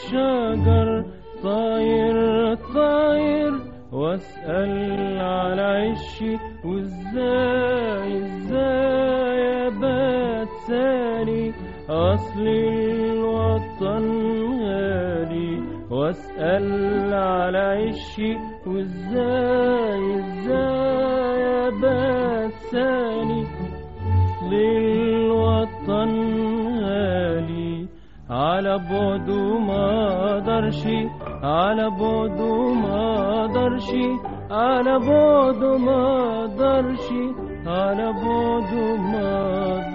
الشجر طاير طاير واسأل على عشي وازاي إزاي ابات سالي أصل الوطن غالي. واسأل على عشي وازاي إزاي ابات سالي على بعد ما درشي على بعد ما درشي على بعد ما درشي ما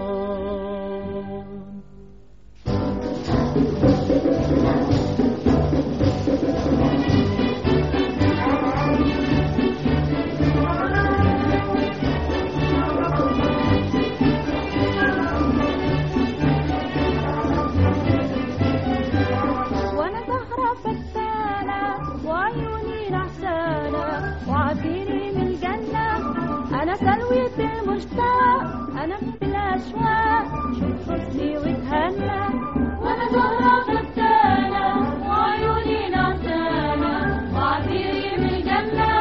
وعصيري من الجنة. أنا سلوية المشتاق أنا في الأشواق شوف حسني وتهنى. وأنا زهرة فستانة وعيوني نعسانة وعصيري من الجنة.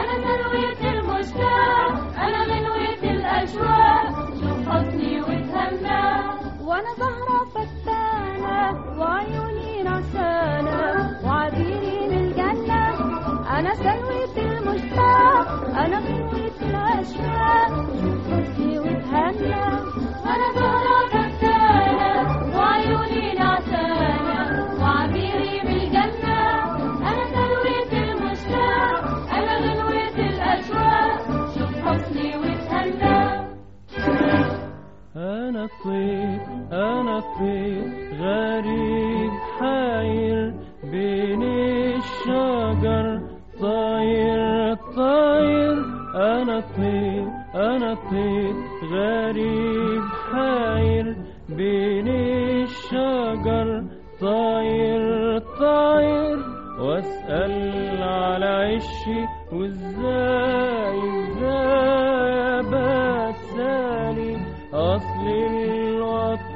أنا سلوية المشتاق أنا غنوية الأشواق شوف حسني وتهنى. وأنا زهرة فتانة. وعيوني الطير أنا الطير غريب حاير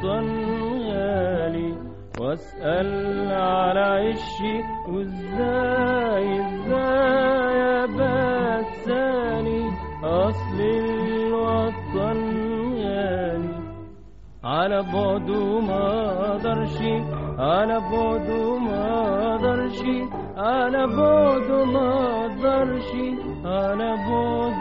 غالي واسأل على عشي وازاي إزاي ابات سالي أصل الوطن غالي على بعده ما أقدرش على بعده ما أقدرش على بعده ما أقدرش على بعده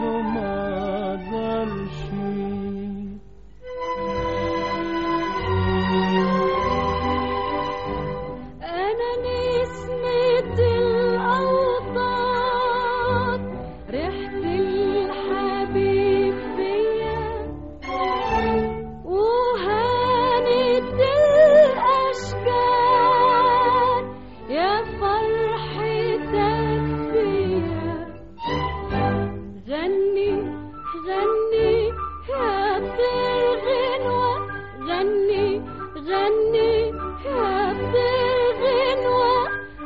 غني طير غنوة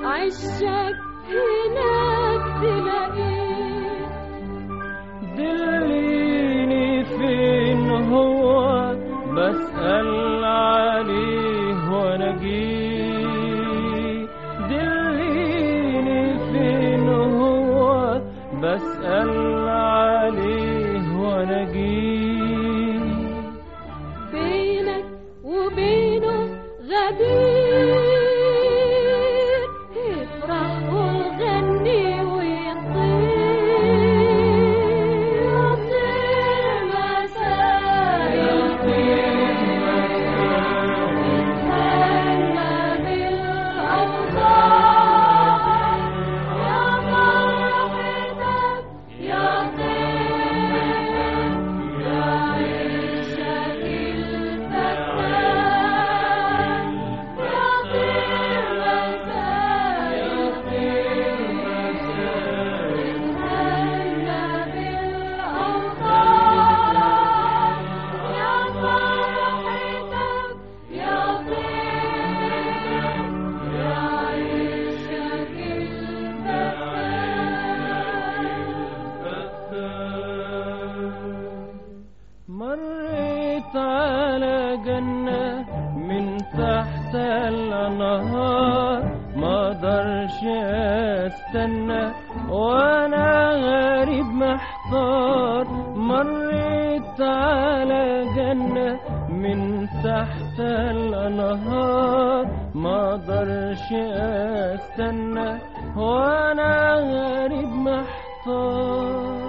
عشك هناك تلاقيه دليني فين هو بسأل عليه وأنا جيه دليني فين هو بسأل عليه وأنا جيه الأنهار ما أقدرش استنى وأنا غريب محتار.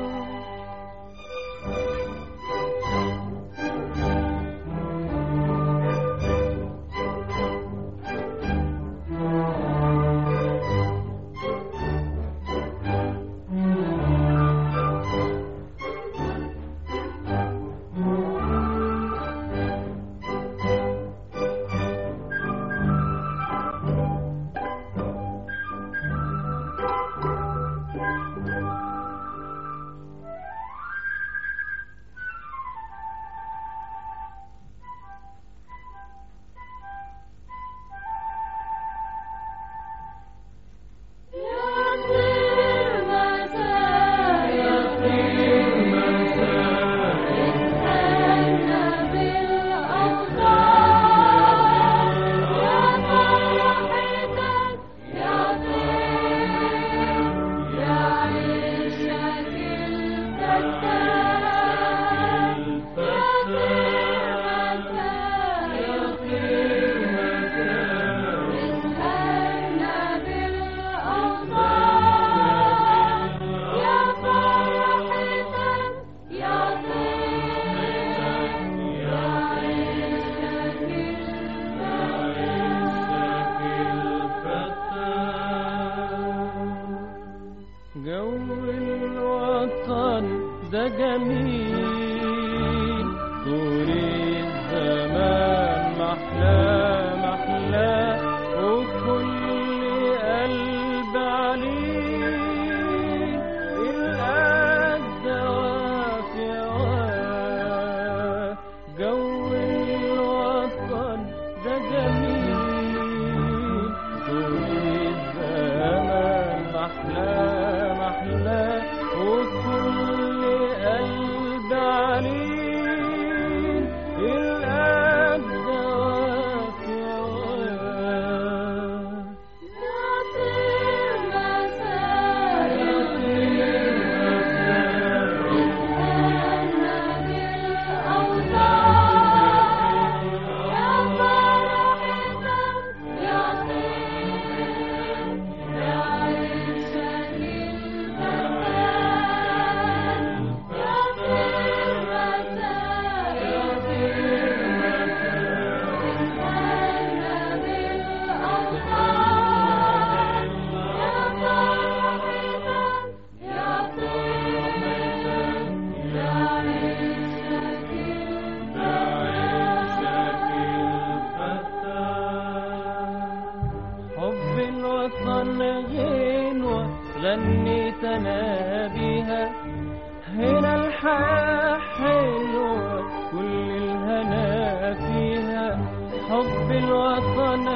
حب الوطن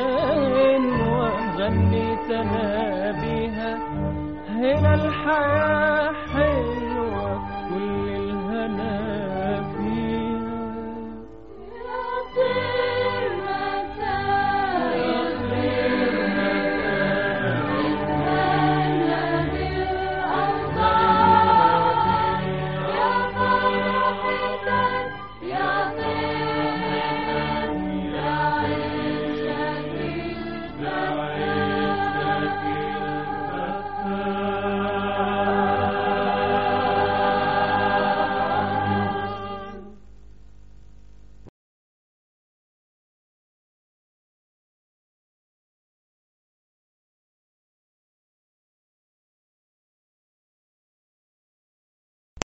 غنوة غنيت أنا بيها هنا الحياة